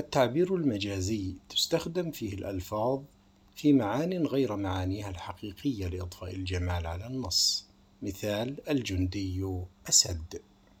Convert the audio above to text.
التعبير المجازي تستخدم فيه الألفاظ في معان غير معانيها الحقيقية لإضفاء الجمال على النص. مثال الجندي أسد.